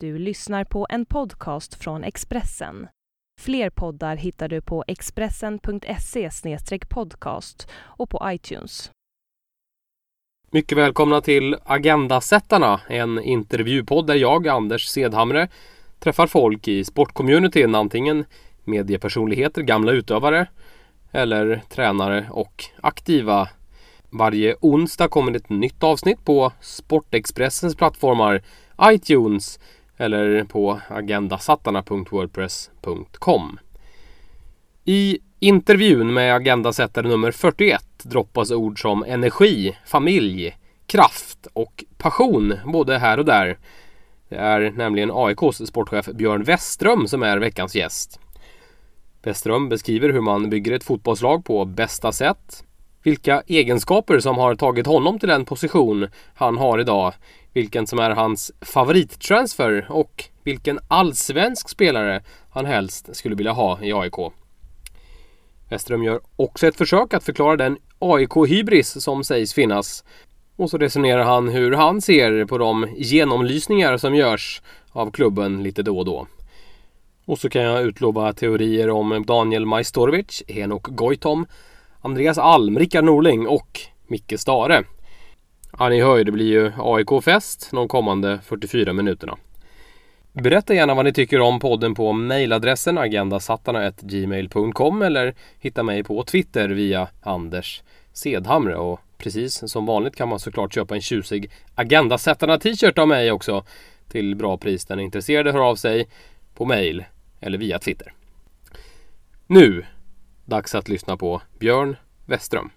Du lyssnar på en podcast från Expressen. Fler poddar hittar du på expressen.se podcast och på iTunes. Mycket välkomna till Agendasättarna, en intervjupodd där jag, Anders Sedhamre, träffar folk i sportcommunityn, antingen mediepersonligheter, gamla utövare eller tränare och aktiva. Varje onsdag kommer ett nytt avsnitt på Sportexpressens plattformar iTunes eller på agendasattarna.wordpress.com. I intervjun med Agendasättare nummer 41 droppas ord som energi, familj, kraft och passion både här och där. Det är nämligen AIKs sportchef Björn Westström som är veckans gäst. Westström beskriver hur man bygger ett fotbollslag på bästa sätt, vilka egenskaper som har tagit honom till den position han har idag, vilken som är hans favorittransfer och vilken allsvensk spelare han helst skulle vilja ha i AIK. Westerum gör också ett försök att förklara den AIK-hybris som sägs finnas. Och så resonerar han hur han ser på de genomlysningar som görs av klubben lite då och då. Och så kan jag utlova teorier om Daniel Majstorovic, Henok Goitom, Andreas Alm, Rickard Norling och Micke Stare. Ja, ni hör ju, det blir ju AIK-fest de kommande 44 minuterna. Berätta gärna vad ni tycker om podden på mejladressen agendasattarna.gmail.com eller hitta mig på Twitter via Anders Sedhamre och precis som vanligt kan man såklart köpa en tjusig Agendasättarna t-shirt av mig också till bra pris. Den är intresserade hör av sig på mejl eller via Twitter. Nu, dags att lyssna på Björn Westström.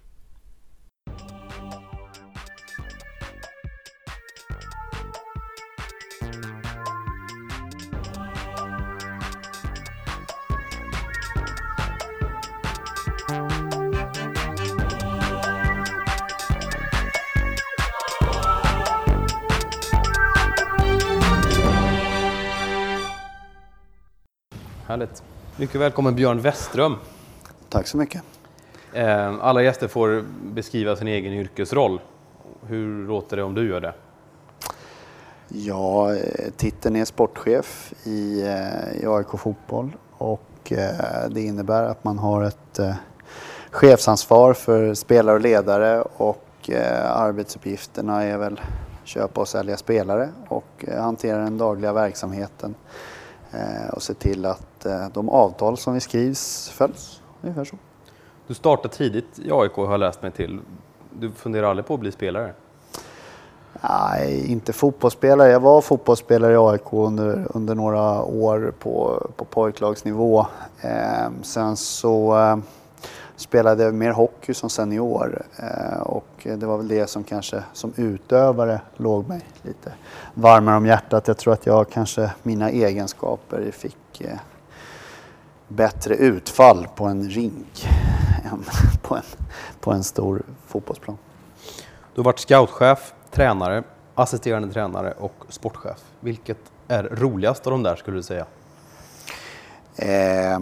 Härligt. Mycket välkommen Björn Westström. Tack så mycket. Eh, alla gäster får beskriva sin egen yrkesroll. Hur låter det om du gör det? Ja, eh, titeln är sportchef i, eh, i AIK Fotboll och det innebär att man har ett chefsansvar för spelare och ledare och arbetsuppgifterna är väl köpa och sälja spelare och hantera den dagliga verksamheten och se till att de avtal som vi skrivs följs. Ungefär så. Du startade tidigt i AIK har jag läst mig till. Du funderar aldrig på att bli spelare? Nej, inte fotbollsspelare. Jag var fotbollsspelare i AIK under, under några år på, på pojklagsnivå. Eh, sen så eh, spelade jag mer hockey som senior eh, och det var väl det som kanske som utövare låg mig lite varmare om hjärtat. Jag tror att jag kanske, mina egenskaper fick eh, bättre utfall på en rink än på en, på en stor fotbollsplan. Du har varit scoutchef, tränare, assisterande tränare och sportchef. Vilket är roligast av de där skulle du säga? Eh,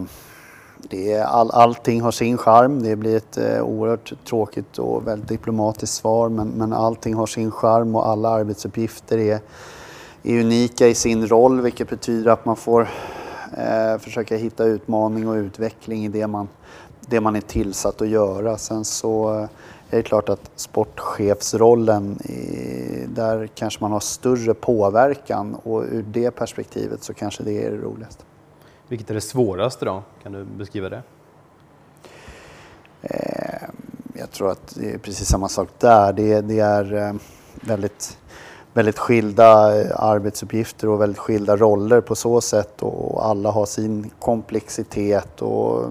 det är all, allting har sin charm. Det blir ett eh, oerhört tråkigt och väldigt diplomatiskt svar men, men allting har sin charm och alla arbetsuppgifter är, är unika i sin roll vilket betyder att man får eh, försöka hitta utmaning och utveckling i det man, det man är tillsatt att göra. Sen så eh, är det klart att sportchefsrollen, där kanske man har större påverkan och ur det perspektivet så kanske det är det roligaste. Vilket är det svåraste då? Kan du beskriva det? Eh, jag tror att det är precis samma sak där. Det, det är eh, väldigt väldigt skilda eh, arbetsuppgifter och väldigt skilda roller på så sätt och alla har sin komplexitet och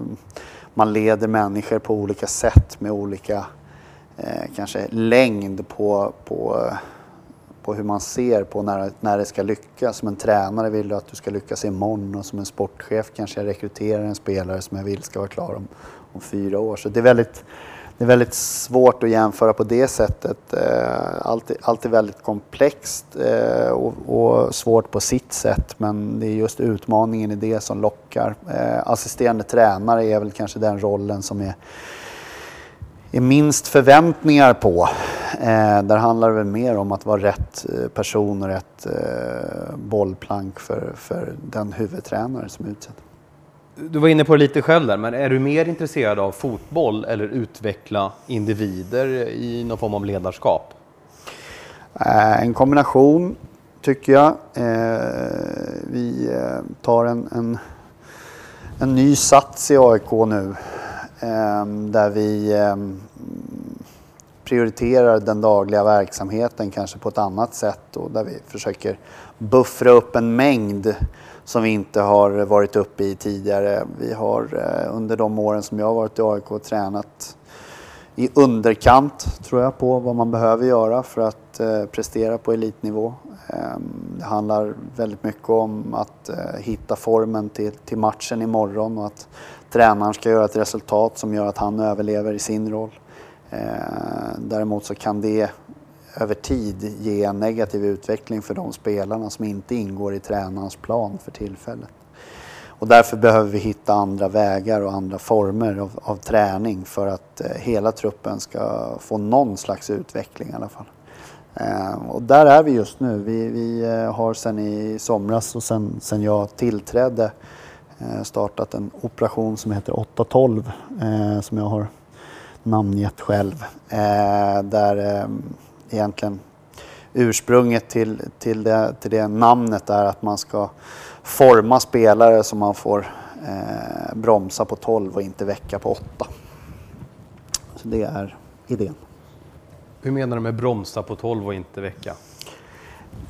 man leder människor på olika sätt med olika eh, kanske längd på, på, på hur man ser på när, när det ska lyckas. Som en tränare vill du att du ska lyckas imorgon och som en sportchef kanske jag rekryterar en spelare som jag vill ska vara klar om, om fyra år. Så det är väldigt det är väldigt svårt att jämföra på det sättet. Eh, allt, allt är väldigt komplext eh, och, och, svårt på sitt sätt men det är just utmaningen i det som lockar. Eh, assisterande tränare är väl kanske den rollen som är är minst förväntningar på. Där handlar det väl mer om att vara rätt person och rätt bollplank för, för den huvudtränare som är utsedd. Du var inne på det lite själv där, men är du mer intresserad av fotboll eller utveckla individer i någon form av ledarskap? Eh, en kombination tycker jag. Eh, vi eh, tar en, en, en ny sats i AIK nu där vi prioriterar den dagliga verksamheten kanske på ett annat sätt och där vi försöker buffra upp en mängd som vi inte har varit uppe i tidigare. Vi har eh, under de åren som jag har varit i AIK tränat i underkant tror jag på vad man behöver göra för att eh, prestera på elitnivå. Ehm, det handlar väldigt mycket om att eh, hitta formen till, till matchen imorgon och att tränaren ska göra ett resultat som gör att han överlever i sin roll. Eh, däremot så kan det över tid ge en negativ utveckling för de spelarna som inte ingår i tränarens plan för tillfället. Och därför behöver vi hitta andra vägar och andra former av, av träning för att eh, hela truppen ska få någon slags utveckling i alla fall. Eh, och där är vi just nu. Vi, vi eh, har sedan i somras och sen, sen jag tillträdde eh, startat en operation som heter 812 eh, som jag har namngett själv. Eh, där eh, egentligen ursprunget till, till, det, till det namnet är att man ska forma spelare så man får eh, bromsa på 12 och inte väcka på 8. Så det är idén. Hur menar du med bromsa på 12 och inte väcka?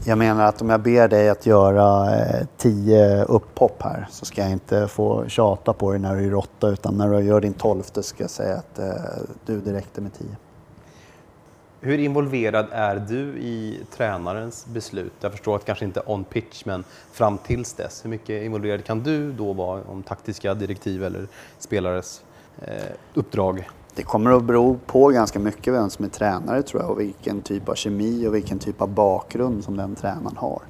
Jag menar att om jag ber dig att göra eh, tio upphopp här så ska jag inte få tjata på dig när du är åtta utan när du gör din tolfte ska jag säga att eh, du det räckte med tio. Hur involverad är du i tränarens beslut? Jag förstår att kanske inte on pitch, men fram tills dess. Hur mycket involverad kan du då vara om taktiska direktiv eller spelares eh, uppdrag? Det kommer att bero på ganska mycket vem som är tränare tror jag och vilken typ av kemi och vilken typ av bakgrund som den tränaren har.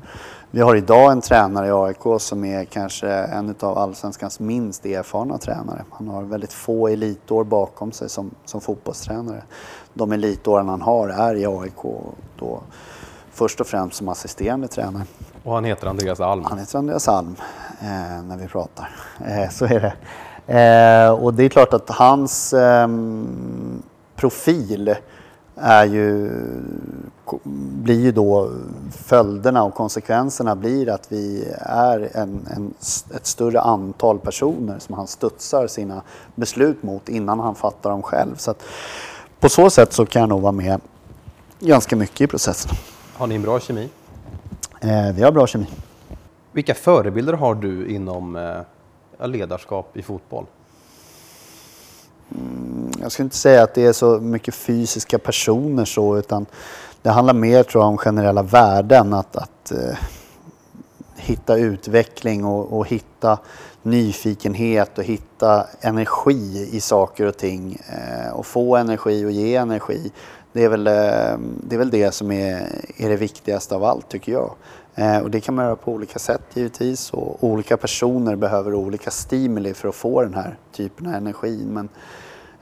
Vi har idag en tränare i AIK som är kanske en av allsvenskans minst erfarna tränare. Han har väldigt få elitår bakom sig som, som fotbollstränare. De elitåren han har är i AIK då först och främst som assisterande tränare. Och han heter Andreas Alm? Han heter Andreas Alm eh, när vi pratar. Eh, så är det. Eh, och det är klart att hans eh, profil är ju, blir ju då följderna och konsekvenserna blir att vi är en, en, ett större antal personer som han studsar sina beslut mot innan han fattar dem själv. Så att, på så sätt så kan jag nog vara med ganska mycket i processen. Har ni en bra kemi? Eh, vi har bra kemi. Vilka förebilder har du inom eh, ledarskap i fotboll? Mm, jag skulle inte säga att det är så mycket fysiska personer så utan det handlar mer tror jag om generella värden. Att, att eh, hitta utveckling och, och, hitta nyfikenhet och hitta energi i saker och ting. Eh, och få energi och ge energi. Det är väl, eh, det, är väl det som är, är det viktigaste av allt tycker jag. Eh, och det kan man göra på olika sätt givetvis och olika personer behöver olika stimuli för att få den här typen av energi. Men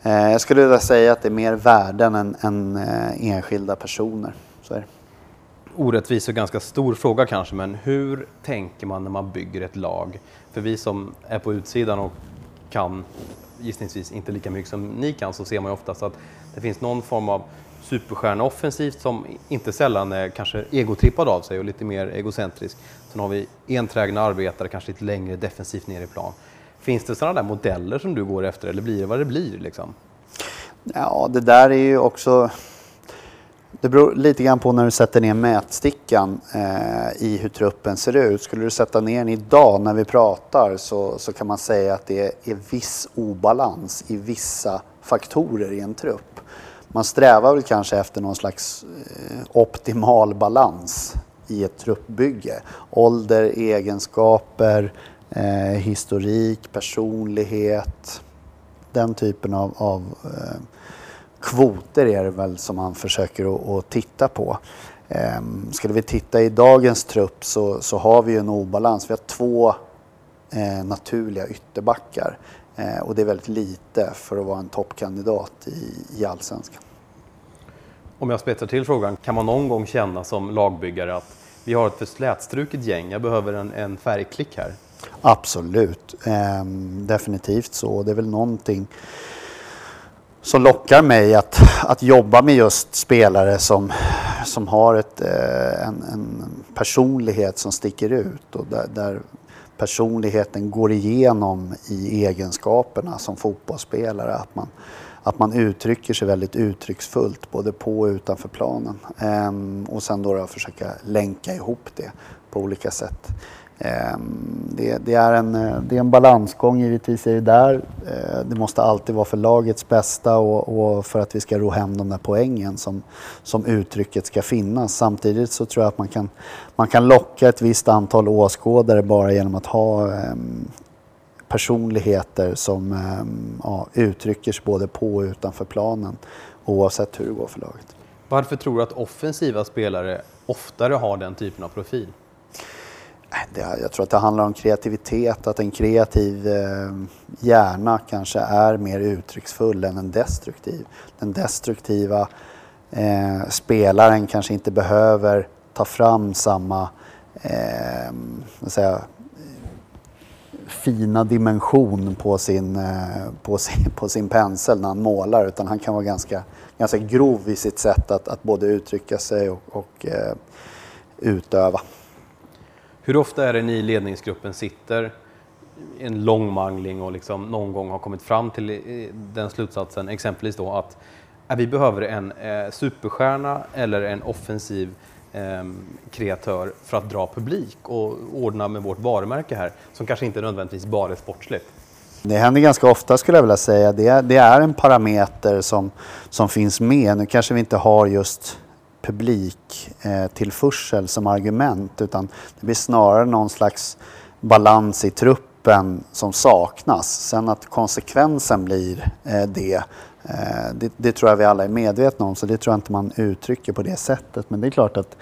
jag skulle vilja säga att det är mer värden än, än enskilda personer. Så är det. Orättvis och ganska stor fråga kanske, men hur tänker man när man bygger ett lag? För vi som är på utsidan och kan gissningsvis inte lika mycket som ni kan så ser man ju oftast att det finns någon form av superstjärna offensivt som inte sällan är kanske egotrippad av sig och lite mer egocentrisk. Sen har vi enträgna arbetare, kanske lite längre defensivt ner i plan. Finns det sådana där modeller som du går efter eller blir det vad det blir? Liksom? Ja, det där är ju också... Det beror lite grann på när du sätter ner mätstickan eh, i hur truppen ser ut. Skulle du sätta ner den idag när vi pratar så, så kan man säga att det är viss obalans i vissa faktorer i en trupp man strävar väl kanske efter någon slags eh, optimal balans i ett truppbygge. Ålder, egenskaper, eh, historik, personlighet. Den typen av, av eh, kvoter är det väl som man försöker att, titta på. Eh, skulle vi titta i dagens trupp så, så har vi en obalans. Vi har två eh, naturliga ytterbackar Eh, och det är väldigt lite för att vara en toppkandidat i, i allsvenskan. Om jag spetsar till frågan, kan man någon gång känna som lagbyggare att vi har ett för slätstruket gäng, jag behöver en, en färgklick här? Absolut, ehm, definitivt så. Det är väl någonting som lockar mig att, att jobba med just spelare som, som har ett, eh, en, en personlighet som sticker ut och där, där personligheten går igenom i egenskaperna som fotbollsspelare. Att man, att man uttrycker sig väldigt uttrycksfullt både på och utanför planen. Ehm, och sen då, då försöka länka ihop det på olika sätt. Ehm, det, det, är en, eh, det är en balansgång givetvis är det där. Eh, det måste alltid vara för lagets bästa och, och, för att vi ska ro hem de där poängen som, som uttrycket ska finnas. Samtidigt så tror jag att man kan, man kan locka ett visst antal åskådare bara genom att ha ehm, personligheter som ehm, ja, uttrycker sig både på och utanför planen oavsett hur det går för laget. Varför tror du att offensiva spelare oftare har den typen av profil? Äh, det, jag tror att det handlar om kreativitet, att en kreativ eh, hjärna kanske är mer uttrycksfull än en destruktiv. Den destruktiva eh, spelaren kanske inte behöver ta fram samma eh, säga, fina dimension på sin, eh, på, sin, på sin pensel när han målar utan han kan vara ganska, ganska grov i sitt sätt att, att både uttrycka sig och, och eh, utöva. Hur ofta är det ni i ledningsgruppen sitter i en lång mangling och liksom någon gång har kommit fram till eh, den slutsatsen, exempelvis då att eh, vi behöver en eh, superstjärna eller en offensiv eh, kreatör för att dra publik och ordna med vårt varumärke här, som kanske inte nödvändigtvis bara är sportsligt? Det händer ganska ofta skulle jag vilja säga. Det är, det är en parameter som, som finns med. Nu kanske vi inte har just publiktillförsel eh, som argument utan det blir snarare någon slags balans i truppen som saknas. Sen att konsekvensen blir eh, det, eh, det, det, tror jag vi alla är medvetna om så det tror jag inte man uttrycker på det sättet. Men det är klart att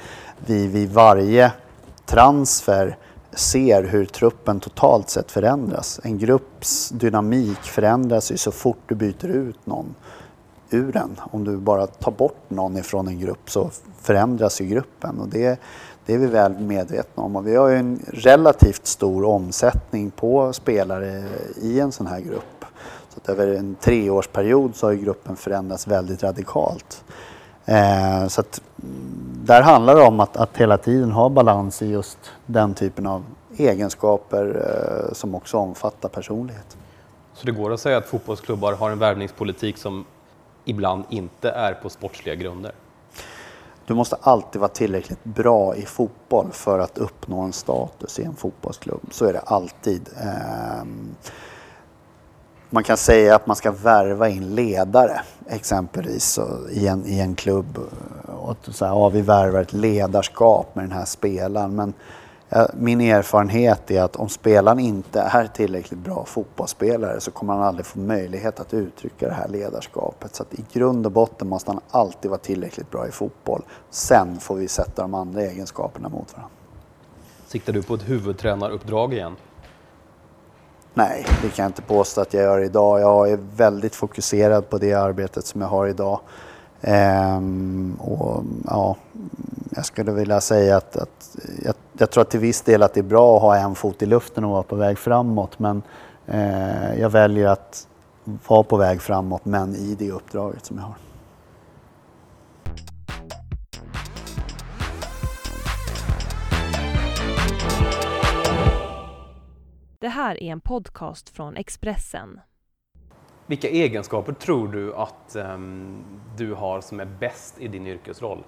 vi vid varje transfer ser hur truppen totalt sett förändras. En grupps dynamik förändras ju så fort du byter ut någon ur den. Om du bara tar bort någon ifrån en grupp så förändras ju gruppen och det, det är vi väl medvetna om. Och vi har ju en relativt stor omsättning på spelare i en sån här grupp. Så att över en treårsperiod så har ju gruppen förändrats väldigt radikalt. Eh, så att där handlar det om att, att hela tiden ha balans i just den typen av egenskaper eh, som också omfattar personlighet. Så det går att säga att fotbollsklubbar har en värvningspolitik som ibland inte är på sportsliga grunder? Du måste alltid vara tillräckligt bra i fotboll för att uppnå en status i en fotbollsklubb. Så är det alltid. Ehm, man kan säga att man ska värva in ledare exempelvis i en, i en klubb. Och så här, ja, vi värvar ett ledarskap med den här spelaren. Men min erfarenhet är att om spelaren inte är tillräckligt bra fotbollsspelare så kommer han aldrig få möjlighet att uttrycka det här ledarskapet. Så att i grund och botten måste han alltid vara tillräckligt bra i fotboll. Sen får vi sätta de andra egenskaperna mot varandra. Siktar du på ett huvudtränaruppdrag igen? Nej, det kan jag inte påstå att jag gör idag. Jag är väldigt fokuserad på det arbetet som jag har idag. Ehm, och, ja, jag skulle vilja säga att, att jag, jag, tror att till viss del att det är bra att ha en fot i luften och vara på väg framåt. Men eh, jag väljer att vara på väg framåt men i det uppdraget som jag har. Det här är en podcast från Expressen. Vilka egenskaper tror du att um, du har som är bäst i din yrkesroll?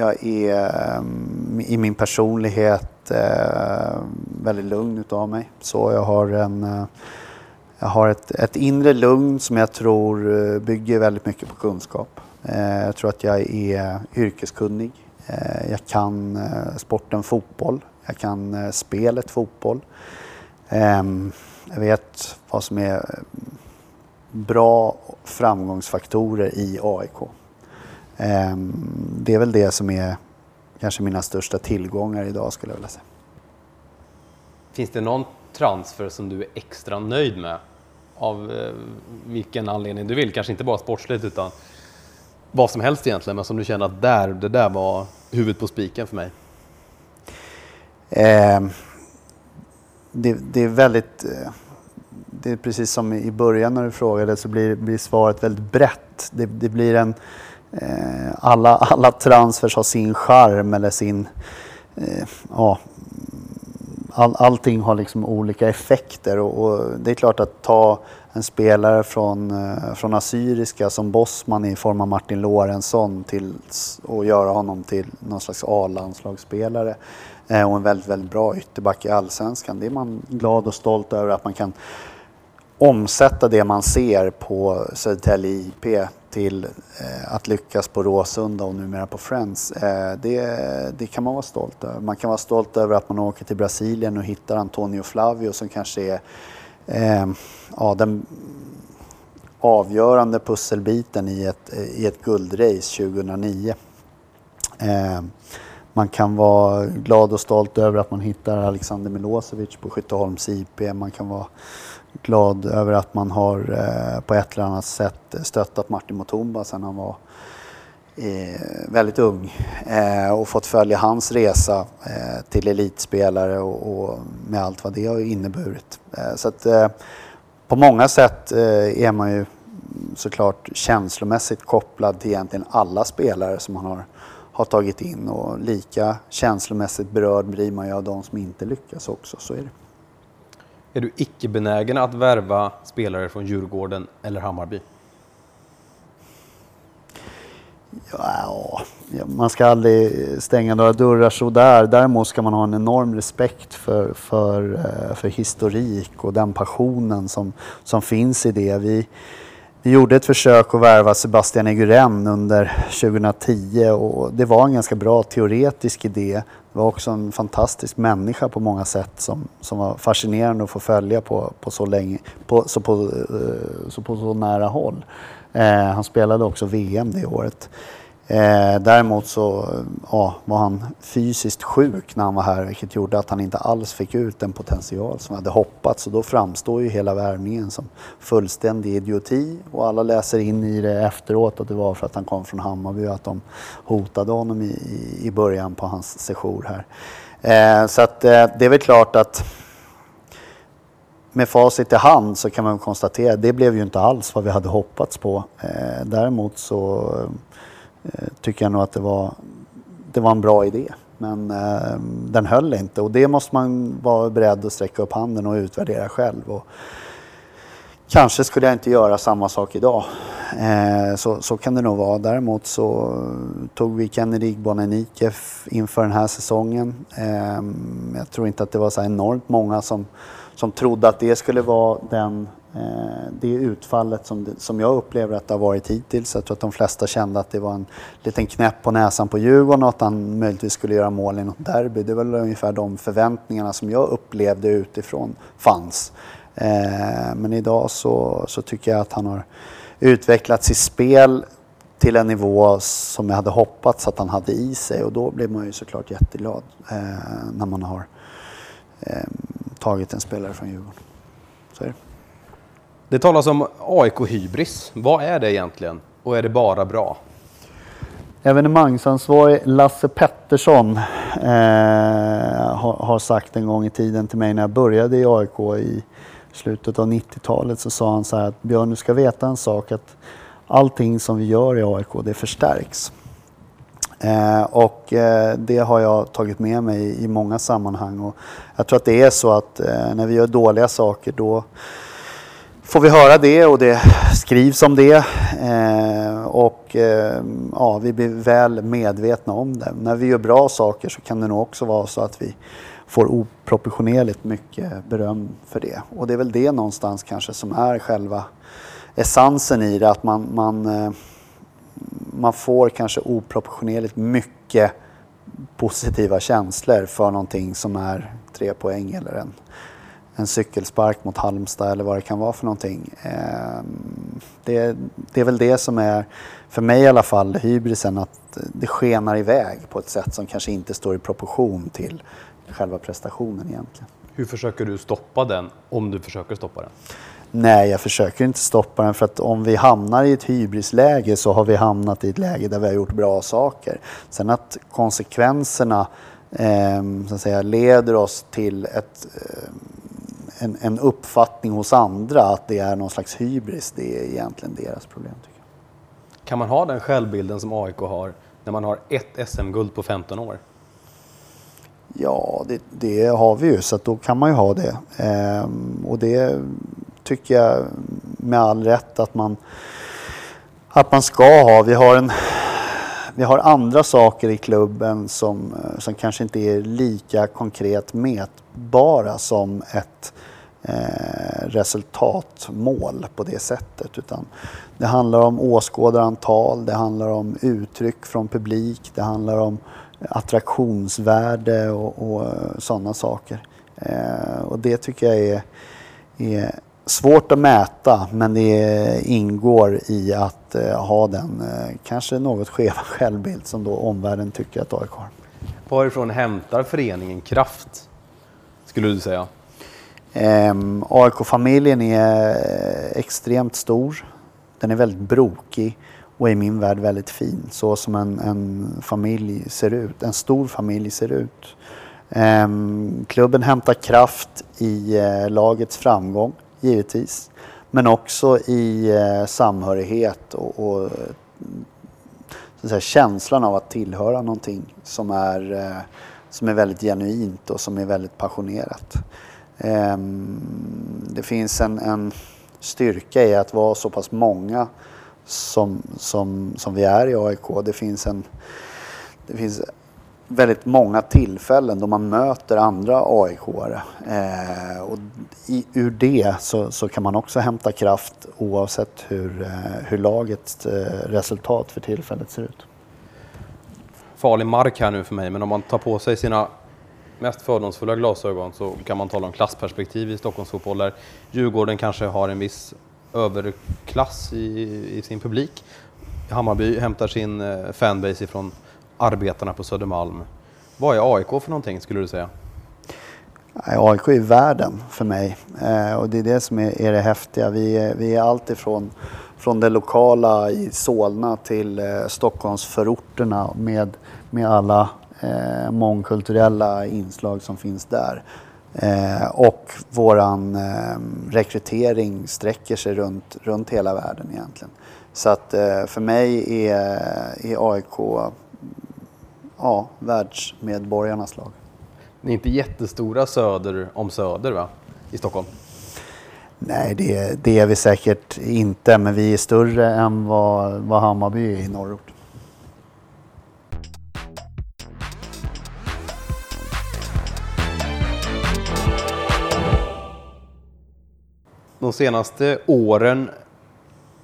Jag är ehm, i min personlighet eh, väldigt lugn utav mig. Så jag har, en, eh, jag har ett, ett inre lugn som jag tror eh, bygger väldigt mycket på kunskap. jag tror att jag är yrkeskunnig. jag kan sporten fotboll. Jag kan spelet fotboll. Ehm, jag vet vad som är bra framgångsfaktorer i AIK. Ehm, det är väl det som är kanske mina största tillgångar idag skulle jag vilja säga. Finns det någon transfer som du är extra nöjd med? Av eh, vilken anledning du vill, kanske inte bara sportsligt utan vad som helst egentligen, men som du känner att där, det där var huvudet på spiken för mig? Eh, det, det, är väldigt... Eh, det är precis som i början när du frågade så blir, blir svaret väldigt brett. Det, det blir en... Eh, alla, alla transfers har sin charm eller sin... Eh, ja, all, allting har liksom olika effekter och, och, det är klart att ta en spelare från, eh, från Assyriska som Bosman i form av Martin Lorentzon till, och göra honom till någon slags A-landslagsspelare eh, och en väldigt, väldigt bra ytterback i Allsvenskan. Det är man glad och stolt över att man kan omsätta det man ser på Södertälje IP till eh, att lyckas på Råsunda och numera på Friends. Eh, det, det, kan man vara stolt över. Man kan vara stolt över att man åker till Brasilien och hittar Antonio Flavio som kanske är eh, ja, den avgörande pusselbiten i ett, i ett guldrace 2009. Eh, man kan vara glad och stolt över att man hittar Alexander Milosevic på Skytteholms IP. Man kan vara glad över att man har eh, på ett eller annat sätt stöttat Martin Mutumba sedan han var eh, väldigt ung eh, och fått följa hans resa eh, till elitspelare och, och, med allt vad det har inneburit. Eh, så att, eh, på många sätt eh, är man ju såklart känslomässigt kopplad till egentligen alla spelare som man har, har tagit in och lika känslomässigt berörd blir man ju av de som inte lyckas också, så är det. Är du icke-benägen att värva spelare från Djurgården eller Hammarby? Ja, man ska aldrig stänga några dörrar så där. Däremot ska man ha en enorm respekt för, för, eh, för historik och den passionen som, som finns i det. Vi, vi gjorde ett försök att värva Sebastian Eguren under 2010 och det var en ganska bra teoretisk idé. Det var också en fantastisk människa på många sätt som, som var fascinerande att få följa på, på så länge, på, så, på, eh, så på så nära håll. Eh, han spelade också VM det året. Eh, däremot så ja, var han fysiskt sjuk när han var här vilket gjorde att han inte alls fick ut den potential som hade hoppats och då framstår ju hela värvningen som fullständig idioti och alla läser in i det efteråt att det var för att han kom från Hammarby och att de hotade honom i, i början på hans sejour här. Eh, så att eh, det är väl klart att med facit i hand så kan man konstatera att det blev ju inte alls vad vi hade hoppats på. Eh, däremot så Eh, tycker jag nog att det var, det var en bra idé. Men eh, den höll inte och det måste man vara beredd att sträcka upp handen och utvärdera själv. Och kanske skulle jag inte göra samma sak idag. Eh, så, så kan det nog vara. Däremot så tog vi Kennedy Bonanike inför den här säsongen. Eh, jag tror inte att det var så enormt många som som trodde att det skulle vara den, eh, det utfallet som, som jag upplever att det har varit hittills. Jag tror att de flesta kände att det var en liten knäpp på näsan på Djurgården och att han möjligtvis skulle göra mål i något derby. Det var väl ungefär de förväntningarna som jag upplevde utifrån fanns. Eh, men idag så, så tycker jag att han har utvecklat sitt spel till en nivå som jag hade hoppats att han hade i sig och då blir man ju såklart jätteglad eh, när man har eh, tagit en spelare från Djurgården. Så är det. det talas om AIK-hybris. Vad är det egentligen? Och är det bara bra? Evenemangsansvarig Lasse Pettersson eh, har, har, sagt en gång i tiden till mig när jag började i AIK i slutet av 90-talet så sa han så här att Björn du ska veta en sak att allting som vi gör i AIK det förstärks. Eh, och eh, det har jag tagit med mig i många sammanhang. Och jag tror att det är så att eh, när vi gör dåliga saker då får vi höra det och det skrivs om det. Eh, och eh, ja, vi blir väl medvetna om det. När vi gör bra saker så kan det nog också vara så att vi får oproportionerligt mycket beröm för det. Och det är väl det någonstans kanske som är själva essensen i det. Att man, man eh, man får kanske oproportionerligt mycket positiva känslor för någonting som är tre poäng eller en, en cykelspark mot Halmstad eller vad det kan vara för någonting. Eh, det, det är väl det som är, för mig i alla fall, hybrisen att det skenar iväg på ett sätt som kanske inte står i proportion till själva prestationen egentligen. Hur försöker du stoppa den, om du försöker stoppa den? Nej, jag försöker inte stoppa den för att om vi hamnar i ett hybrisläge så har vi hamnat i ett läge där vi har gjort bra saker. Sen att konsekvenserna eh, så att säga, leder oss till ett, eh, en, en, uppfattning hos andra att det är någon slags hybris, det är egentligen deras problem. Tycker jag. Kan man ha den självbilden som AIK har när man har ett SM-guld på 15 år? Ja, det, det, har vi ju, så då kan man ju ha det. Ehm, och det tycker jag med all rätt att man, att man ska ha. Vi har, en, vi har andra saker i klubben som, eh, som kanske inte är lika konkret mätbara som ett eh, resultatmål på det sättet. Utan det handlar om åskådarantal, det handlar om uttryck från publik, det handlar om attraktionsvärde och, och sådana saker. Eh, och det tycker jag är, är svårt att mäta men det ingår i att eh, ha den eh, kanske något skeva självbild som då omvärlden tycker att AIK har. Varifrån hämtar föreningen kraft, skulle du säga? Eh, AIK-familjen är extremt stor. Den är väldigt brokig och i min värld väldigt fin. Så som en, en familj ser ut, en stor familj ser ut. Eh, klubben hämtar kraft i eh, lagets framgång givetvis. Men också i eh, samhörighet och, och så säga, känslan av att tillhöra någonting som är, eh, som är väldigt genuint och som är väldigt passionerat. Eh, det finns en, en styrka i att vara så pass många som, som, som vi är i AIK. Det finns, en, det finns väldigt många tillfällen då man möter andra AIK-are. Eh, och i, ur det så, så, kan man också hämta kraft oavsett hur, eh, hur lagets eh, resultat för tillfället ser ut. Farlig mark här nu för mig, men om man tar på sig sina mest fördomsfulla glasögon så kan man tala om klassperspektiv i Stockholmsfotboll där Djurgården kanske har en viss överklass i, i sin publik. Hammarby hämtar sin eh, fanbase ifrån arbetarna på Södermalm. Vad är AIK för någonting skulle du säga? AIK är världen för mig eh, och det är det som är, är det häftiga. Vi är, vi är allt ifrån från det lokala i Solna till eh, Stockholmsförorterna med, med alla eh, mångkulturella inslag som finns där. Eh, och våran eh, rekrytering sträcker sig runt, runt hela världen egentligen. Så att eh, för mig är, är AIK ja, världsmedborgarnas lag. Ni är inte jättestora söder om Söder va? i Stockholm? Nej, det, det är vi säkert inte, men vi är större än vad, vad Hammarby är i norrort. De senaste åren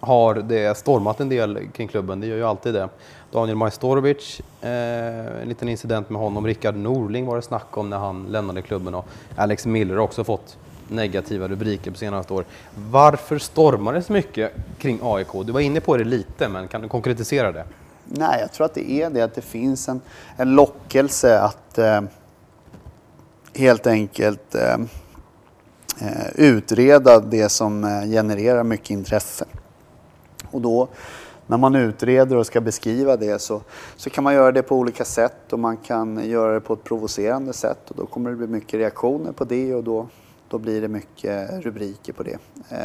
har det stormat en del kring klubben, det gör ju alltid det. Daniel Majstorovic, eh, en liten incident med honom. Rickard Norling var det snack om när han lämnade klubben och Alex Miller har också fått negativa rubriker på senaste år. Varför stormar det så mycket kring AIK? Du var inne på det lite, men kan du konkretisera det? Nej, jag tror att det är det att det finns en, en lockelse att eh, helt enkelt eh, eh utreda det som eh, genererar mycket intresse. Och då när man utreder och ska beskriva det så, så kan man göra det på olika sätt och man kan göra det på ett provocerande sätt och då kommer det bli mycket reaktioner på det och då, då blir det mycket rubriker på det. Eh,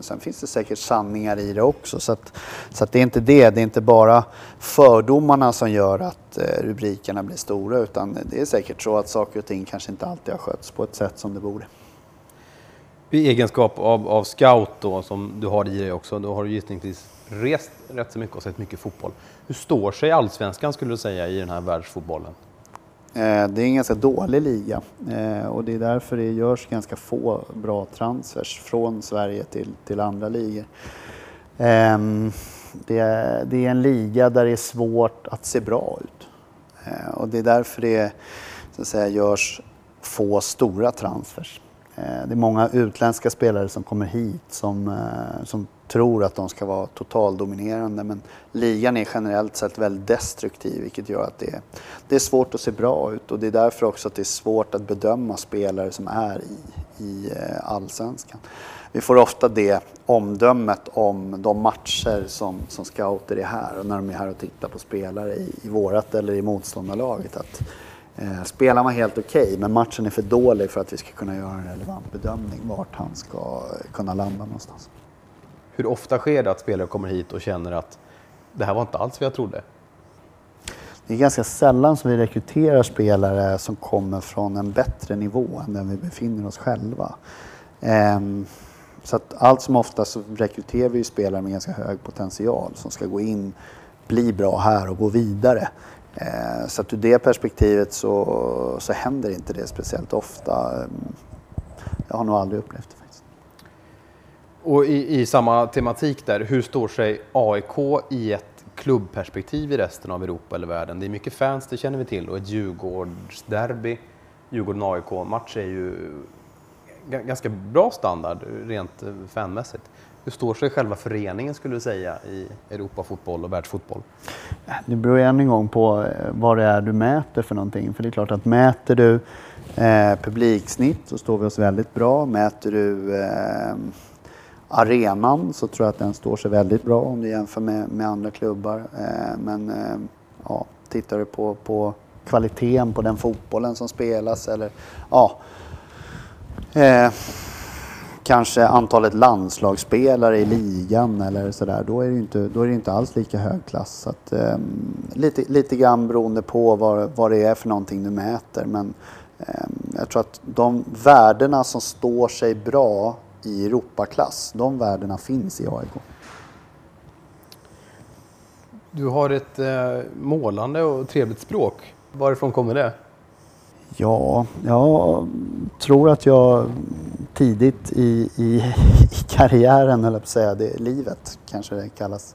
sen finns det säkert sanningar i det också så, att, så att det är inte det, det är inte bara fördomarna som gör att eh, rubrikerna blir stora utan det är säkert så att saker och ting kanske inte alltid har skötts på ett sätt som det borde. I egenskap av, av scout då, som du har i dig också, då har du gissningsvis rest rätt så mycket och sett mycket fotboll. Hur står sig allsvenskan skulle du säga i den här världsfotbollen? Eh, det är en ganska dålig liga eh, och det är därför det görs ganska få bra transfers från Sverige till, till andra ligor. Ehm, det är, det är en liga där det är svårt att se bra ut eh, och det är därför det så att säga, görs få stora transfers. det är många utländska spelare som kommer hit som, som tror att de ska vara totaldominerande men ligan är generellt sett väldigt destruktiv vilket gör att det är, det är svårt att se bra ut och det är därför också att det är svårt att bedöma spelare som är i, i eh, allsvenskan. Vi får ofta det omdömet om de matcher som, som scouter är här och när de är här och tittar på spelare i, i vårat eller i motståndarlaget att eh, spelar var helt okej okay, men matchen är för dålig för att vi ska kunna göra en relevant bedömning vart han ska eh, kunna landa någonstans. Hur ofta sker det att spelare kommer hit och känner att det här var inte alls vad jag trodde? Det är ganska sällan som vi rekryterar spelare som kommer från en bättre nivå än den vi befinner oss själva. Um, så att allt som oftast så rekryterar vi spelare med ganska hög potential som ska gå in, bli bra här och gå vidare. Uh, så att ur det perspektivet så, så händer inte det speciellt ofta. Um, jag har nog aldrig upplevt det. Och i, i, samma tematik där, hur står sig AIK i ett klubbperspektiv i resten av Europa eller världen? Det är mycket fans, det känner vi till, och ett Djurgårdsderby, Djurgården-AIK-match är ju ganska bra standard rent eh, fanmässigt. Hur står sig själva föreningen skulle du säga i Europafotboll och världsfotboll? Äh, det beror än en gång på eh, vad det är du mäter för någonting. För det är klart att mäter du eh, publiksnitt så står vi oss väldigt bra. Mäter du eh, arenan så tror jag att den står sig väldigt bra om du jämför med, med andra klubbar. Eh, men eh, ja, tittar du på, på kvaliteten på den fotbollen som spelas eller ja, eh, kanske antalet landslagsspelare i ligan eller sådär, då är det inte, då är det inte alls lika hög klass. Så att, eh, lite, lite grann beroende på vad, vad det är för någonting du mäter. Men eh, jag tror att de värdena som står sig bra i Europaklass. De värdena finns i AIK. Du har ett eh, målande och trevligt språk. Varifrån kommer det? Ja, jag tror att jag tidigt i, i, i karriären, eller på att säga, det, livet kanske det kallas,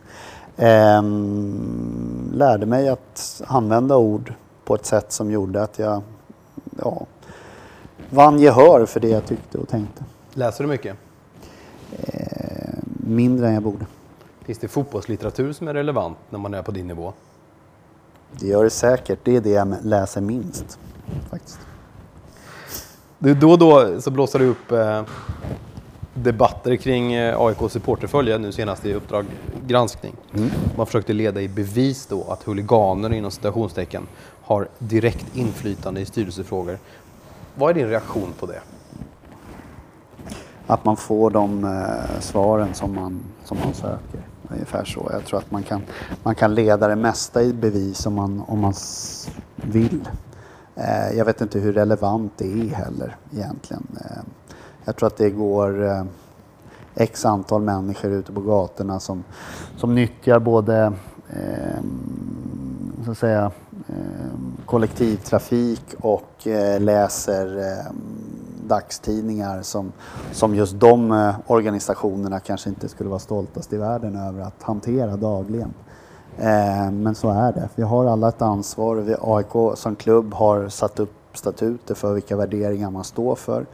eh, lärde mig att använda ord på ett sätt som gjorde att jag ja, vann gehör för det jag tyckte och tänkte. Läser du mycket? Eh, mindre än jag borde. Finns det fotbollslitteratur som är relevant när man är på din nivå? Det gör det säkert. Det är det jag läser minst. Faktiskt. Du, då och då så blåser det upp eh, debatter kring eh, AIK supporterfölje, nu senast i Uppdrag granskning. Mm. Man försökte leda i bevis då att huliganer inom citationstecken har direkt inflytande i styrelsefrågor. Vad är din reaktion på det? Att man får de eh, svaren som man, som man söker. Ungefär så. Jag tror att man kan, man kan leda det mesta i bevis om man, om man vill. Eh, jag vet inte hur relevant det är heller egentligen. Eh, jag tror att det går eh, x antal människor ute på gatorna som, som nyttjar både eh, så att säga, eh, kollektivtrafik och eh, läser ehm, dagstidningar som, som just de eh, organisationerna kanske inte skulle vara stoltast i världen över att hantera dagligen. Eh, men så är det. Vi har alla ett ansvar. Vi, AIK som klubb har satt upp statuter för vilka värderingar man står för.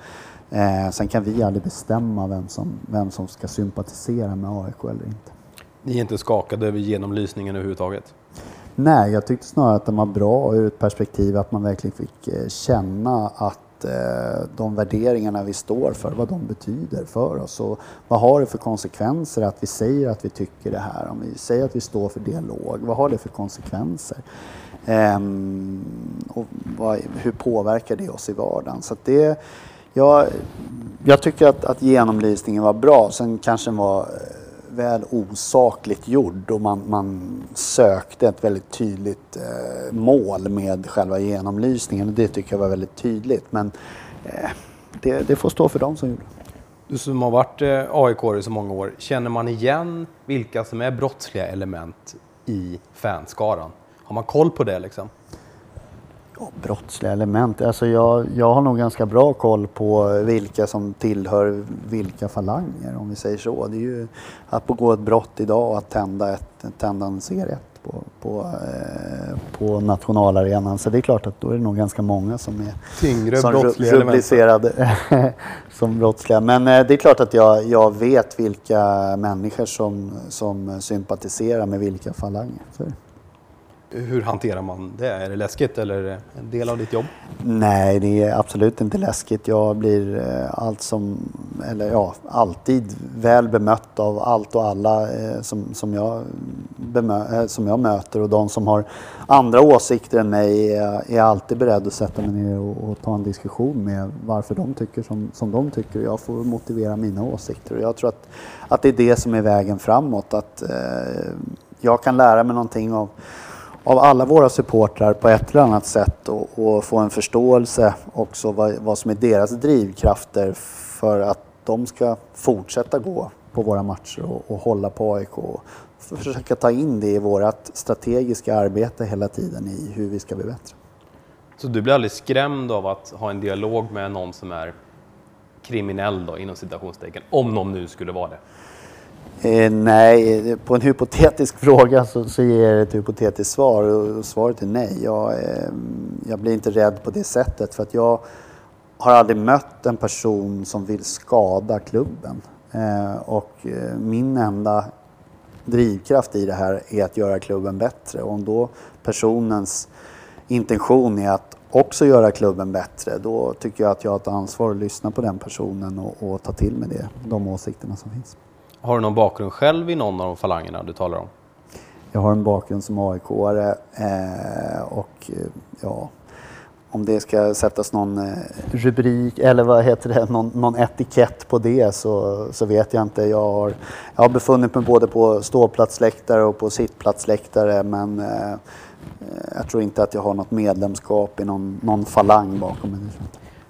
Eh, sen kan vi aldrig bestämma vem som, vem som ska sympatisera med AIK eller inte. Ni är inte skakade över genomlysningen överhuvudtaget? Nej, jag tyckte snarare att den var bra ur ett perspektiv att man verkligen fick känna att Eh, de värderingarna vi står för, vad de betyder för oss och vad har det för konsekvenser att vi säger att vi tycker det här? Om vi säger att vi står för dialog, vad har det för konsekvenser? Ehm, och vad, hur påverkar det oss i vardagen? Så det, jag, jag tycker att, att genomlysningen var bra, sen kanske den var eh, väl osakligt gjord och man, man sökte ett väldigt tydligt eh, mål med själva genomlysningen. Det tycker jag var väldigt tydligt. Men eh, det, det, får stå för dem som gjorde Du som har varit eh, AIK i så många år, känner man igen vilka som är brottsliga element i fanskaran? Har man koll på det liksom? Ja, brottsliga element. Alltså jag, jag har nog ganska bra koll på vilka som tillhör vilka falanger om vi säger så. Det är ju att begå ett brott idag och att tända, ett, tända en cigarett på, på, eh, på nationalarenan. Så det är klart att då är det nog ganska många som är Tyngre som brottsliga rubricerade som brottsliga. Men eh, det är klart att jag, jag vet vilka människor som, som sympatiserar med vilka falanger. Så. Hur hanterar man det? Är det läskigt eller är det en del av ditt jobb? Nej, det är absolut inte läskigt. Jag blir eh, allt som, eller ja, alltid väl bemött av allt och alla eh, som, som, jag bemö, eh, som jag möter och de som har andra åsikter än mig är, är alltid beredd att sätta mig ner och, och, ta en diskussion med varför de tycker som, som de tycker. Jag får motivera mina åsikter och jag tror att, att det är det som är vägen framåt. Att eh, jag kan lära mig någonting av av alla våra supportrar på ett eller annat sätt och, och få en förståelse också vad, vad som är deras drivkrafter för att de ska fortsätta gå på våra matcher och, och hålla på AIK och försöka ta in det i vårt strategiska arbete hela tiden i hur vi ska bli bättre. Så du blir aldrig skrämd av att ha en dialog med någon som är kriminell då, inom citationstecken, om någon nu skulle vara det? Eh, nej, på en hypotetisk fråga så, så ger jag ett hypotetiskt svar och svaret är nej. Jag, eh, jag blir inte rädd på det sättet för att jag har aldrig mött en person som vill skada klubben. Eh, och eh, min enda drivkraft i det här är att göra klubben bättre. Och om då personens intention är att också göra klubben bättre, då tycker jag att jag har ett ansvar att lyssna på den personen och, och ta till mig det, de åsikterna som finns. Har du någon bakgrund själv i någon av de falangerna du talar om? Jag har en bakgrund som AIK-are eh, och eh, ja, om det ska sättas någon eh, rubrik eller vad heter det, någon, någon, etikett på det så, så vet jag inte. Jag har, jag har befunnit mig både på ståplatsläktare och på sittplatsläktare men eh, jag tror inte att jag har något medlemskap i någon, någon falang bakom mig.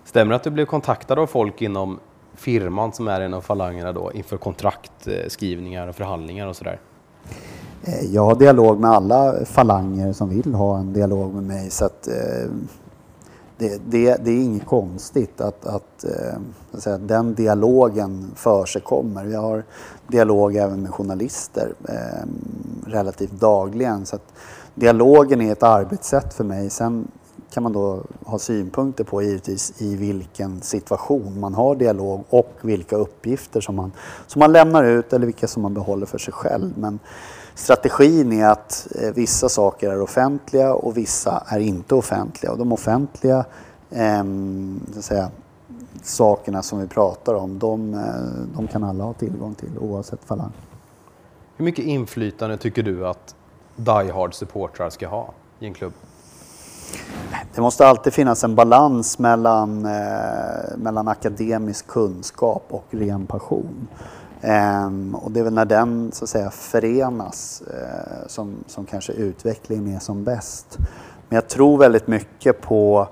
Stämmer det att du blev kontaktad av folk inom firman som är en av falangerna då inför kontraktskrivningar och förhandlingar och sådär? Eh, jag har dialog med alla falanger som vill ha en dialog med mig så att eh, det, det, det, är inget konstigt att, att, eh, att säga, den dialogen för sig kommer. Jag har dialog även med journalister eh, relativt dagligen. Så att dialogen är ett arbetssätt för mig. Sen kan man då ha synpunkter på givetvis i vilken situation man har dialog och vilka uppgifter som man, som man lämnar ut eller vilka som man behåller för sig själv. Men strategin är att eh, vissa saker är offentliga och vissa är inte offentliga. Och de offentliga eh, så att säga, sakerna som vi pratar om, de, eh, de kan alla ha tillgång till oavsett falang. Hur mycket inflytande tycker du att Die Hard supportrar ska ha i en klubb? Det måste alltid finnas en balans mellan, eh, mellan akademisk kunskap och ren passion. Eh, och det är väl när den så att säga förenas eh, som, som kanske utvecklingen är som bäst. Men jag tror väldigt mycket på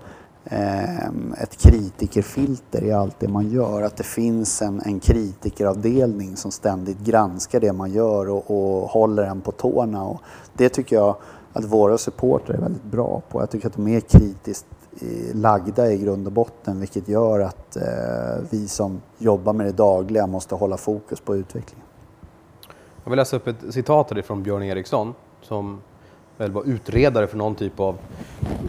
ehm, ett kritikerfilter i allt det man gör. Att det finns en, en kritikeravdelning som ständigt granskar det man gör och, och håller en på tårna. Och det tycker jag att våra supportrar är väldigt bra på. Jag tycker att de är kritiskt eh, lagda i grund och botten vilket gör att eh, vi som jobbar med det dagliga måste hålla fokus på utvecklingen. Jag vill läsa upp ett citat från Björn Eriksson som väl var utredare för någon typ av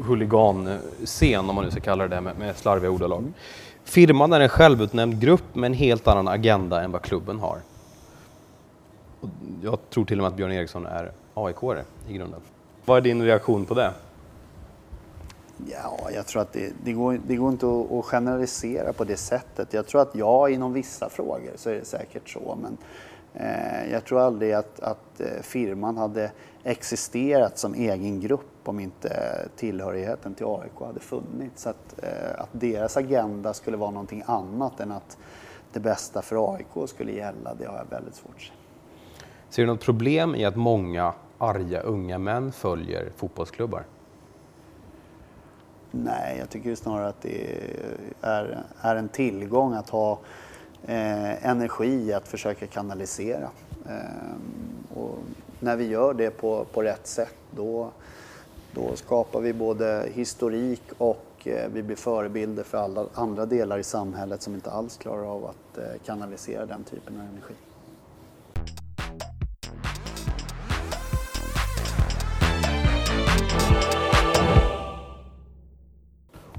huliganscen om man nu ska kalla det med, med slarviga ordalag. Mm. Firman är en självutnämnd grupp med en helt annan agenda än vad klubben har. jag tror till och med att Björn Eriksson är aik i grunden. Vad är din reaktion på det? Ja, jag tror att det, det, går, det går inte att, att, generalisera på det sättet. Jag tror att ja, inom vissa frågor så är det säkert så. Men eh, jag tror aldrig att, att eh, firman hade existerat som egen grupp om inte tillhörigheten till AIK hade funnits. Så att, eh, att deras agenda skulle vara någonting annat än att det bästa för AIK skulle gälla, det har jag väldigt svårt att se. Ser du något problem i att många arga unga män följer fotbollsklubbar? Nej, jag tycker snarare att det är, är en tillgång att ha eh, energi att försöka kanalisera. Eh, och när vi gör det på, på rätt sätt då, då skapar vi både historik och eh, vi blir förebilder för alla andra delar i samhället som inte alls klarar av att eh, kanalisera den typen av energi.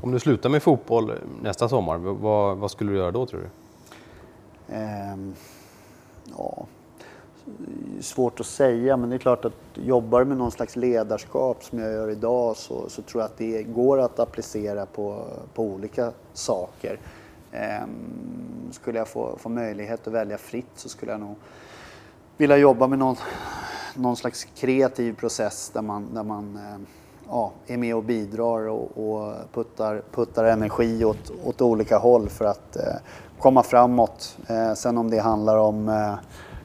Om du slutar med fotboll nästa sommar, vad, vad skulle du göra då tror du? Um, ja, svårt att säga, men det är klart att jobbar med någon slags ledarskap som jag gör idag så, så tror jag att det går att applicera på, på olika saker. Um, skulle jag få, få möjlighet att välja fritt så skulle jag nog vilja jobba med någon, någon slags kreativ process där man, där man eh, ja, är med och bidrar och, och puttar, puttar energi åt, åt olika håll för att eh, komma framåt. Eh, sen om det handlar om eh,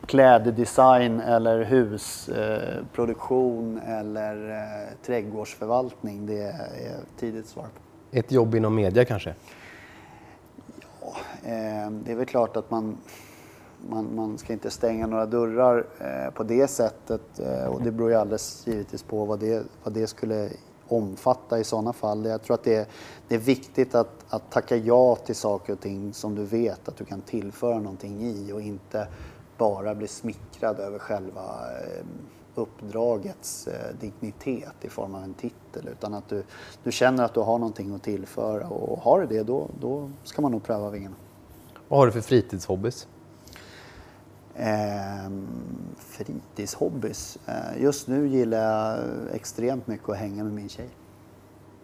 kläddesign eller husproduktion eh, eller eh, trädgårdsförvaltning, det är tidigt svar på. Ett jobb inom media kanske? Ja, eh, det är väl klart att man man, man ska inte stänga några dörrar eh, på det sättet eh, och det beror ju alldeles givetvis på vad det, vad det skulle omfatta i sådana fall. Jag tror att det är, det är viktigt att, att tacka ja till saker och ting som du vet att du kan tillföra någonting i och inte bara bli smickrad över själva eh, uppdragets eh, dignitet i form av en titel utan att du, du känner att du har någonting att tillföra och har du det då, då ska man nog pröva vingarna. Vad har du för fritidshobbys? Eh, fritidshobbys. Eh, just nu gillar jag extremt mycket att hänga med min tjej.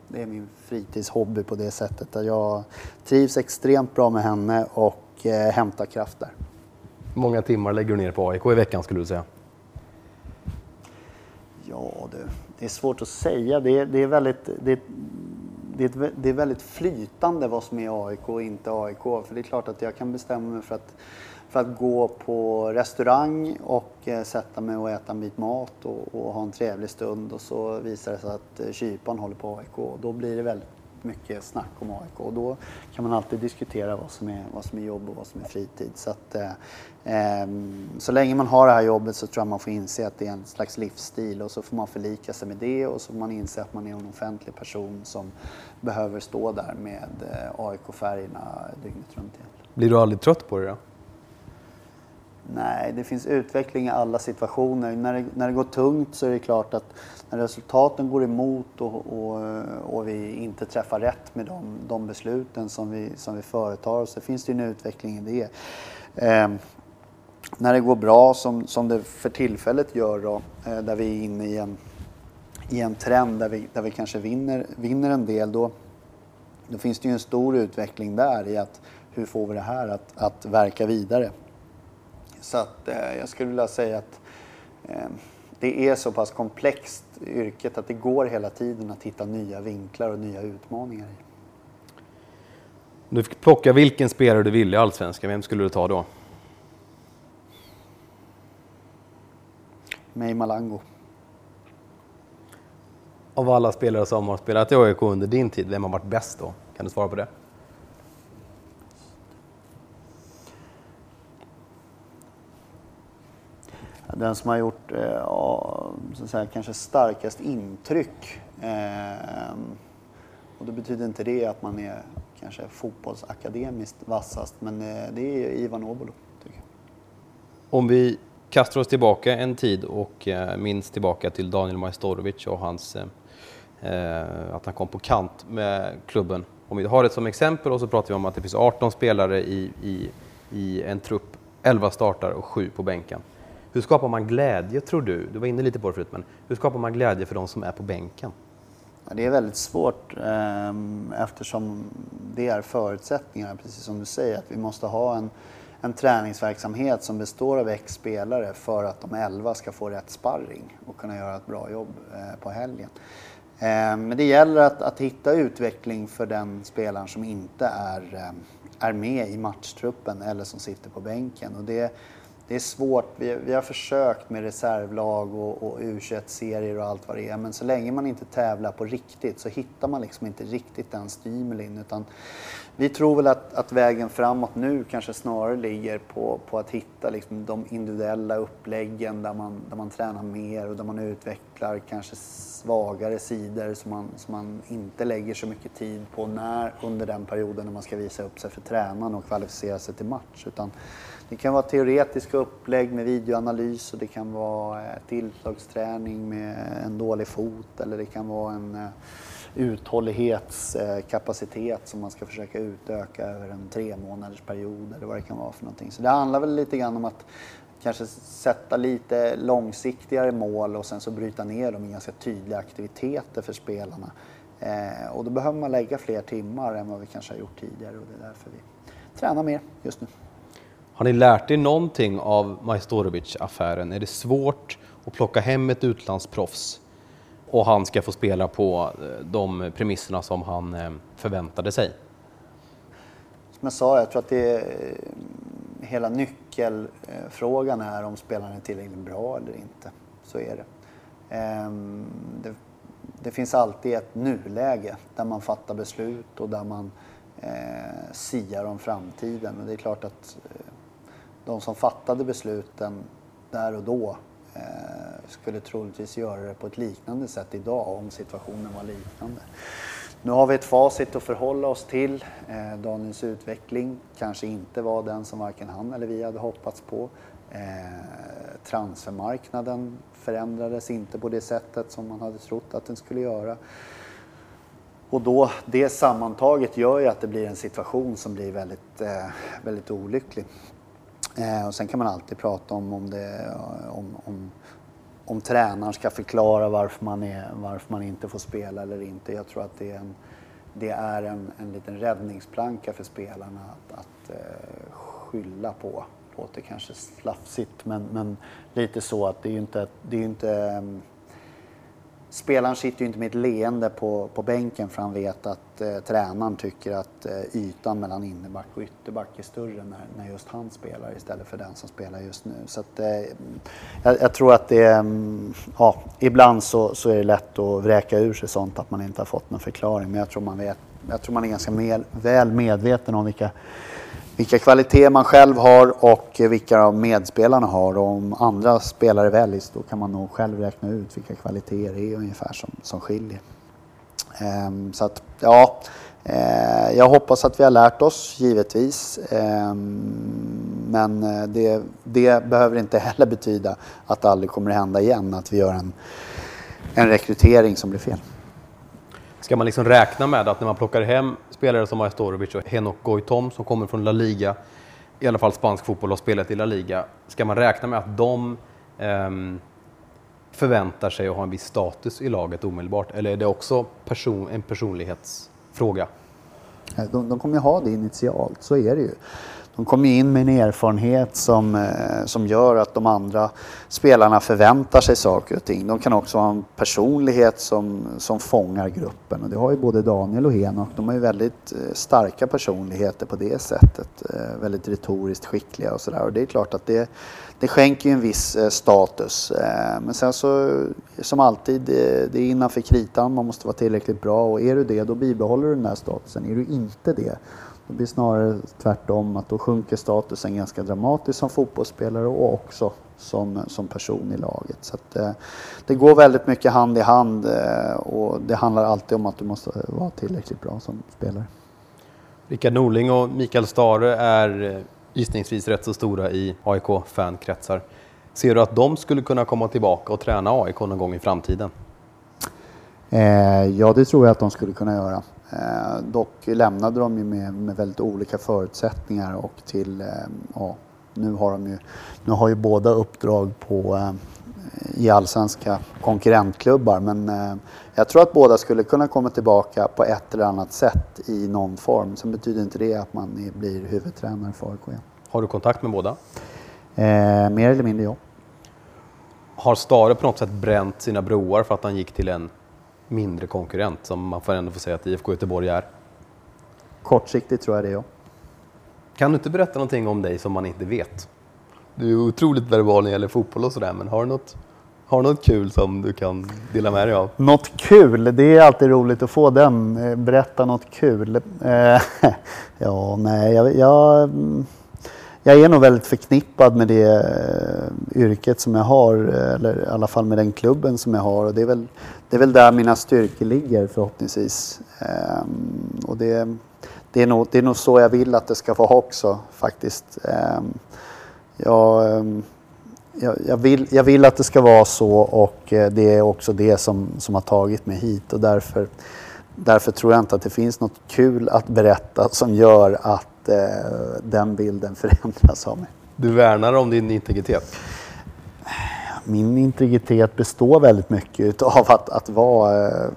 Det är min fritidshobby på det sättet. Jag trivs extremt bra med henne och eh, hämtar kraft där. Hur många timmar lägger du ner på AIK i veckan skulle du säga? Ja du, det är svårt att säga. Det är, det är, väldigt, det, det, det är väldigt flytande vad som är AIK och inte AIK. För det är klart att jag kan bestämma mig för att för att gå på restaurang och eh, sätta mig och äta en bit mat och, och, ha en trevlig stund och så visar det sig att eh, kypan håller på AIK och då blir det väldigt mycket snack om AIK och då kan man alltid diskutera vad som är, vad som är jobb och vad som är fritid. Så, att, eh, ehm, så länge man har det här jobbet så tror jag man får inse att det är en slags livsstil och så får man förlika sig med det och så får man inse att man är en offentlig person som behöver stå där med eh, AIK-färgerna dygnet runt. Igen. Blir du aldrig trött på det då? Nej, det finns utveckling i alla situationer. När det, när det går tungt så är det klart att när resultaten går emot och, och, och vi inte träffar rätt med de, de besluten som vi, som vi företar så finns det en utveckling i det. Eh, när det går bra, som, som det för tillfället gör då, eh, där vi är inne i en, i en trend där vi, där vi kanske vinner, vinner en del, då, då finns det ju en stor utveckling där i att hur får vi det här att, att verka vidare. Så att eh, jag skulle vilja säga att eh, det är så pass komplext yrket att det går hela tiden att hitta nya vinklar och nya utmaningar i. Du fick plocka vilken spelare du ville i Allsvenskan, vem skulle du ta då? May Malango. Av alla spelare som har spelat i AIK under din tid, vem har varit bäst då? Kan du svara på det? Den som har gjort eh, så att säga, kanske starkast intryck. Eh, och det betyder inte det att man är kanske fotbollsakademiskt vassast, men eh, det är Ivan Obolo. Tycker jag. Om vi kastar oss tillbaka en tid och eh, minns tillbaka till Daniel Majstorovic och hans, eh, eh, att han kom på kant med klubben. Om vi har det som exempel och så pratar vi om att det finns 18 spelare i, i, i en trupp, 11 startar och 7 på bänken. Hur skapar man glädje tror du? Du var inne lite på det förut, men hur skapar man glädje för de som är på bänken? Ja, det är väldigt svårt eh, eftersom det är förutsättningar, precis som du säger, att vi måste ha en, en träningsverksamhet som består av X spelare för att de 11 ska få rätt sparring och kunna göra ett bra jobb eh, på helgen. Eh, men det gäller att, att hitta utveckling för den spelaren som inte är, eh, är med i matchtruppen eller som sitter på bänken. Och det, det är svårt. Vi, vi har försökt med reservlag och, och U21-serier och allt vad det är. Men så länge man inte tävlar på riktigt så hittar man liksom inte riktigt den stimulin. Utan vi tror väl att, att vägen framåt nu kanske snarare ligger på, på att hitta liksom de individuella uppläggen där man, där man tränar mer och där man utvecklar kanske svagare sidor som man, som man inte lägger så mycket tid på när, under den perioden när man ska visa upp sig för tränaren och kvalificera sig till match. Utan det kan vara teoretiska upplägg med videoanalys och det kan vara eh, tillslagsträning med en dålig fot eller det kan vara en, eh, uthållighetskapacitet eh, som man ska försöka utöka över en tre månaders period eller vad det kan vara för någonting. Så det handlar väl lite grann om att kanske sätta lite långsiktigare mål och sen så bryta ner dem i ganska tydliga aktiviteter för spelarna. Eh, och då behöver man lägga fler timmar än vad vi kanske har gjort tidigare och det är därför vi tränar mer just nu. Har ni lärt er någonting av Majstorovic-affären? Är det svårt att plocka hem ett utlandsproffs och han ska få spela på eh, de premisserna som han eh, förväntade sig? Som jag sa, jag tror att det är, eh, hela nyckelfrågan är om spelaren är tillräckligt bra eller inte. Så är det. Ehm, det, det finns alltid ett nuläge där man fattar beslut och där man eh, siar om framtiden. Men det är klart att eh, de som fattade besluten där och då eh, skulle troligtvis göra det på ett liknande sätt idag om situationen var liknande. Nu har vi ett facit att förhålla oss till. Eh, Daniels utveckling kanske inte var den som varken han eller vi hade hoppats på. Eh, transfermarknaden förändrades inte på det sättet som man hade trott att den skulle göra. Och då, det sammantaget gör ju att det blir en situation som blir väldigt, eh, väldigt olycklig. Eh, och sen kan man alltid prata om om, det, om, om, om tränaren ska förklara varför man, är, varför man inte får spela eller inte. Jag tror att det är en, det är en, en liten räddningsplanka för spelarna att, att eh, skylla på. Låter kanske slafsigt men, men lite så att det är ju inte, det är inte ehm, Spelaren sitter ju inte med ett leende på, på bänken för han vet att eh, tränaren tycker att eh, ytan mellan innerback och ytterback är större när, när just han spelar istället för den som spelar just nu. Så att, eh, jag, jag, tror att det mm, ja, ibland så, så är det lätt att vräka ur sig sånt att man inte har fått någon förklaring men jag tror man, vet, jag tror man är ganska mer, väl medveten om vilka vilka kvaliteter man själv har och vilka medspelarna har. Och om andra spelare väljs då kan man nog själv räkna ut vilka kvaliteter det är ungefär som, som skiljer. Um, så att, ja, uh, jag hoppas att vi har lärt oss givetvis. Um, men eh, det, det, behöver inte heller betyda att det aldrig kommer att hända igen, att vi gör en, en rekrytering som blir fel. Ska man liksom räkna med att när man plockar hem spelare som Majstorovic och Henok Goitom som kommer från La Liga, i alla fall spansk fotboll och spelat i La Liga, ska man räkna med att de um, förväntar sig att ha en viss status i laget omedelbart? Eller är det också person, en personlighetsfråga? De, de kommer ju ha det initialt, så är det ju. De kommer in med en erfarenhet som, eh, som gör att de andra spelarna förväntar sig saker och ting. De kan också ha en personlighet som, som fångar gruppen och det har ju både Daniel och Henok. De har ju väldigt eh, starka personligheter på det sättet. Eh, väldigt retoriskt skickliga och sådär och det är klart att det, det skänker ju en viss status. Men sen så, som alltid, det är innanför kritan, man måste vara tillräckligt bra och är du det då bibehåller du den här statusen. Är du inte det det blir snarare tvärtom, att då sjunker statusen ganska dramatiskt som fotbollsspelare och också som, som person i laget. Så att, eh, det går väldigt mycket hand i hand eh, och det handlar alltid om att du måste vara tillräckligt bra som spelare. Rickard Norling och Mikael Stare är eh, gissningsvis rätt så stora i AIK-fankretsar. Ser du att de skulle kunna komma tillbaka och träna AIK någon gång i framtiden? Eh, ja, det tror jag att de skulle kunna göra. Eh, dock lämnade de ju med, med väldigt olika förutsättningar och till, eh, ja, nu har de ju, nu har ju båda uppdrag på eh, i allsvenska konkurrentklubbar men eh, jag tror att båda skulle kunna komma tillbaka på ett eller annat sätt i någon form. Sen betyder inte det att man blir huvudtränare för AIK igen. Har du kontakt med båda? Eh, mer eller mindre ja. Har Stare på något sätt bränt sina broar för att han gick till en mindre konkurrent som man får ändå få säga att IFK Göteborg är? Kortsiktigt tror jag det, ja. Kan du inte berätta någonting om dig som man inte vet? Du är otroligt verbal när det gäller fotboll och sådär, men har du något har du något kul som du kan dela med dig av? Något kul? Det är alltid roligt att få den. Eh, berätta något kul. Eh, ja, nej, jag, jag, jag är nog väldigt förknippad med det eh, yrket som jag har, eh, eller i alla fall med den klubben som jag har. Och det, är väl, det är väl där mina styrkor ligger förhoppningsvis. Um, och det, det, är nog, det är nog så jag vill att det ska vara också faktiskt. Um, jag, um, jag, jag, vill, jag vill att det ska vara så och eh, det är också det som, som har tagit mig hit och därför därför tror jag inte att det finns något kul att berätta som gör att eh, den bilden förändras av mig. Du värnar om din integritet? Min integritet består väldigt mycket av att, att vara eh,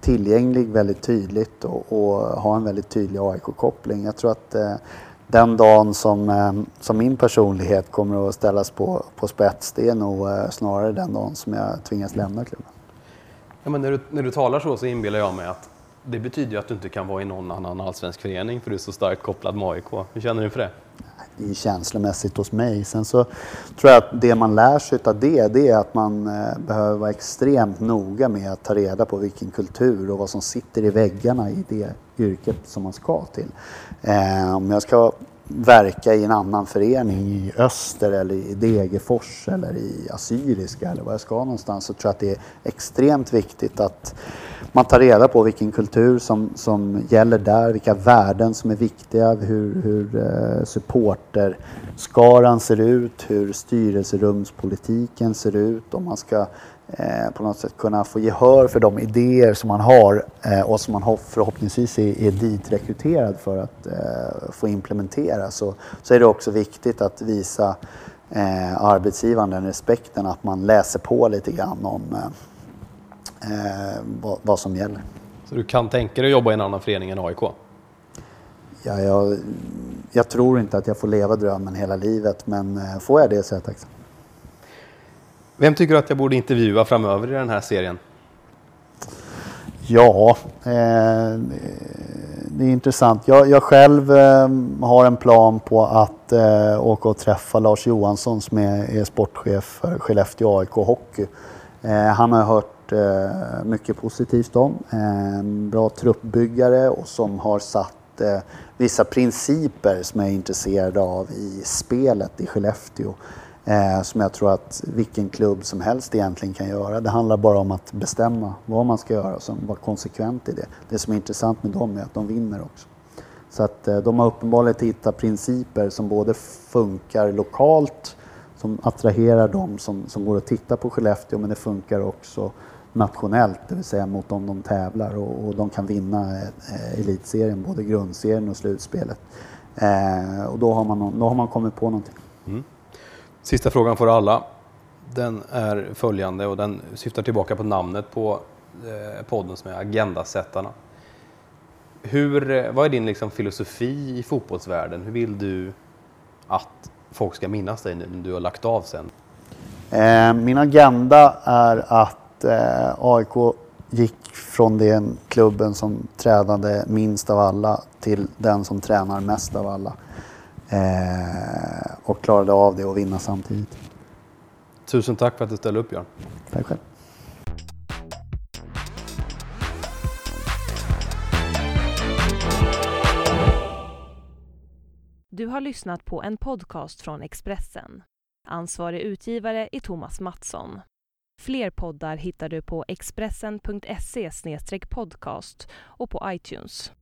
tillgänglig väldigt tydligt och, och ha en väldigt tydlig AIK-koppling. Jag tror att eh, den dagen som, eh, som min personlighet kommer att ställas på, på spets, det är nog eh, snarare den dagen som jag tvingas lämna klubben. Ja, men när, du, när du talar så så inbillar jag mig att det betyder ju att du inte kan vara i någon annan allsvensk förening för du är så starkt kopplad med AIK. Hur känner du inför det? Det är känslomässigt hos mig. Sen så tror jag att det man lär sig av det, det är att man eh, behöver vara extremt noga med att ta reda på vilken kultur och vad som sitter i väggarna i det yrket som man ska till. Eh, om jag ska verka i en annan förening i Öster eller i Degerfors eller i Assyriska eller var jag ska någonstans så tror jag att det är extremt viktigt att man tar reda på vilken kultur som, som gäller där, vilka värden som är viktiga, hur, hur eh, supporterskaran ser ut, hur styrelserumspolitiken ser ut, om man ska på något sätt kunna få gehör för de idéer som man har eh, och som man förhoppningsvis är, är dit rekryterad för att eh, få implementera så, så är det också viktigt att visa eh, arbetsgivaren den respekten att man läser på lite grann om eh, eh, vad, vad, som gäller. Så du kan tänka dig att jobba i en annan förening än AIK? Ja, jag, jag tror inte att jag får leva drömmen hela livet men eh, får jag det så är jag tacksam. Vem tycker du att jag borde intervjua framöver i den här serien? Ja, eh, det är intressant. Jag, jag själv eh, har en plan på att eh, åka och träffa Lars Johansson som är, är sportchef för Skellefteå AIK Hockey. Eh, han har hört eh, mycket positivt om. En bra truppbyggare och som har satt eh, vissa principer som jag är intresserad av i spelet i Skellefteå eh, som jag tror att vilken klubb som helst egentligen kan göra. Det handlar bara om att bestämma vad man ska göra och vara konsekvent i det. Det som är intressant med dem är att de vinner också. Så att eh, de har uppenbarligen hittat principer som både funkar lokalt, som attraherar dem som, som går och tittar på Skellefteå, men det funkar också nationellt, det vill säga mot dem de tävlar och, och de kan vinna eh, elitserien, både grundserien och slutspelet. Eh, och då har, man, då har man kommit på någonting. Mm. Sista frågan för alla. Den är följande och den syftar tillbaka på namnet på eh, podden som är Agendasättarna. Hur, eh, vad är din liksom filosofi i fotbollsvärlden? Hur vill du att folk ska minnas dig när du har lagt av sen? Eh, min agenda är att AIK gick från den klubben som tränade minst av alla till den som tränar mest av alla. Eh, och klarade av det och vinna samtidigt. Tusen tack för att du ställde upp Björn. Tack själv. Du har lyssnat på en podcast från Expressen. Ansvarig utgivare är Thomas Mattsson. Fler poddar hittar du på expressen.se podcast och på iTunes.